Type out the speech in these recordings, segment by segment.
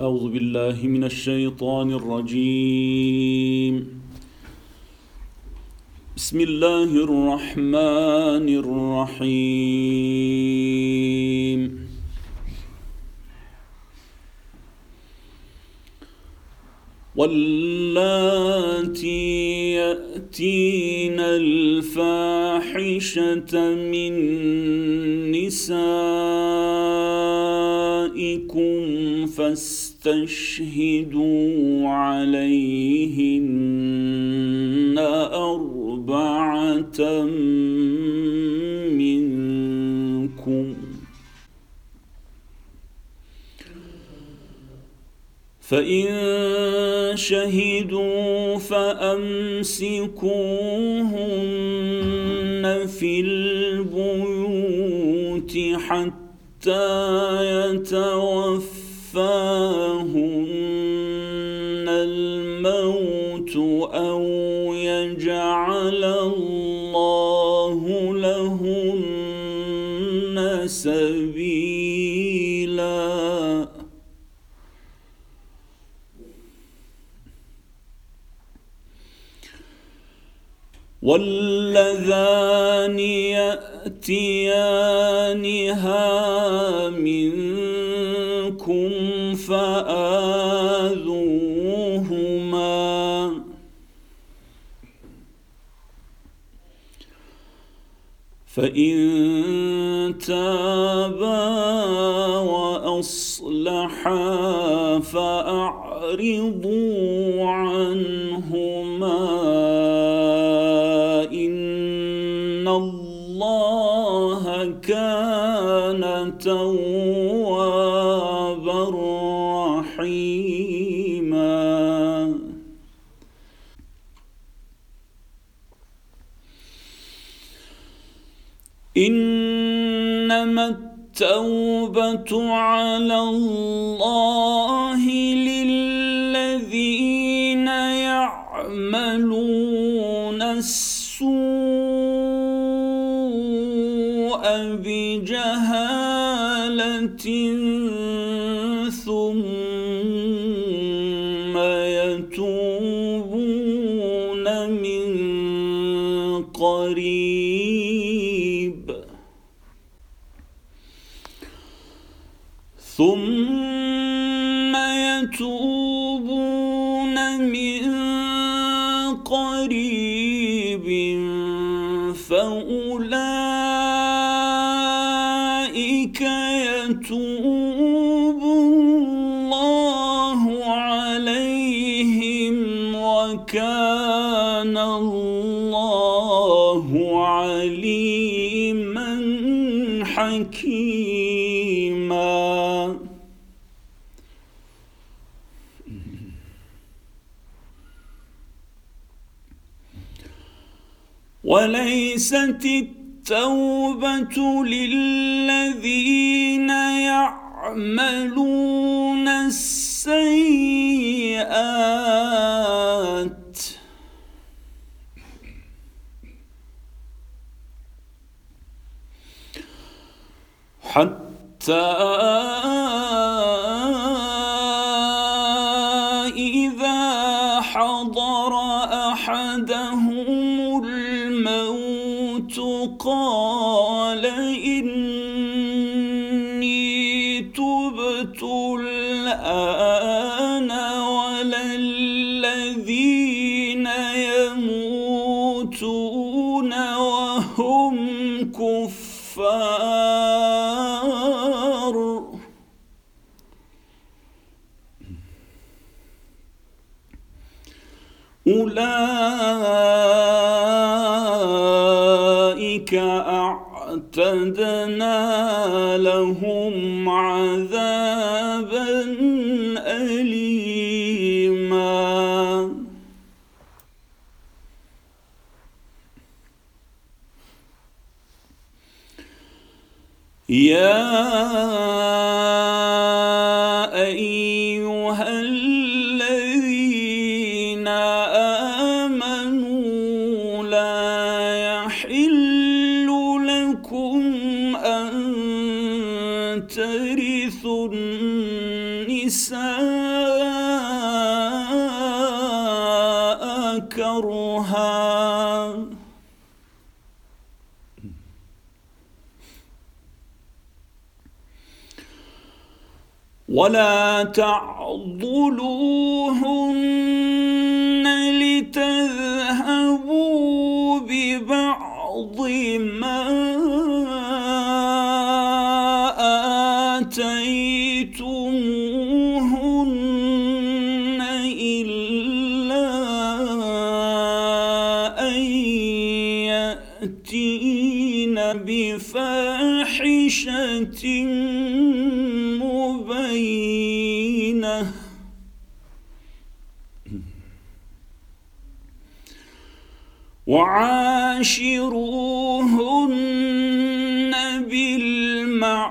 أعوذ بالله من الشيطان الرجيم. بسم الله الرحمن الرحيم. واللاتي يأتين الفاحشة من نسائكم فاستشهدوا عليهن أربعة منكم فإن شهدوا فأمسكوهن في البيوت حتى يتوفاهن الموت أو يجعل الله واللذان يأتيانها منكم فآذوهما. فإن تابا وأصلحا فأعرضوا الله كان توابا رحيما. انما التوبه على الله للذين يعملون السوء ثم يتوبون من قريب. ثم يتوبون من قريب فأولئك يتوب الله عليهم وكان الله عليما حكيما. وليست التوبة للذين يعملون السيئات حتى إذا حضر أحدهم قال إني تبت الآن ولا الذين يموتون وهم كفار. أولئك أعتدنا لهم عذابا أليما يا كرها ولا تعضلوهن لتذهبوا ببعض ما آتيتموهن. يأتين بفاحشة مبينة. وعاشروهن بالمعروف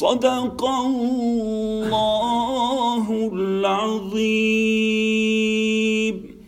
صدق الله العظيم.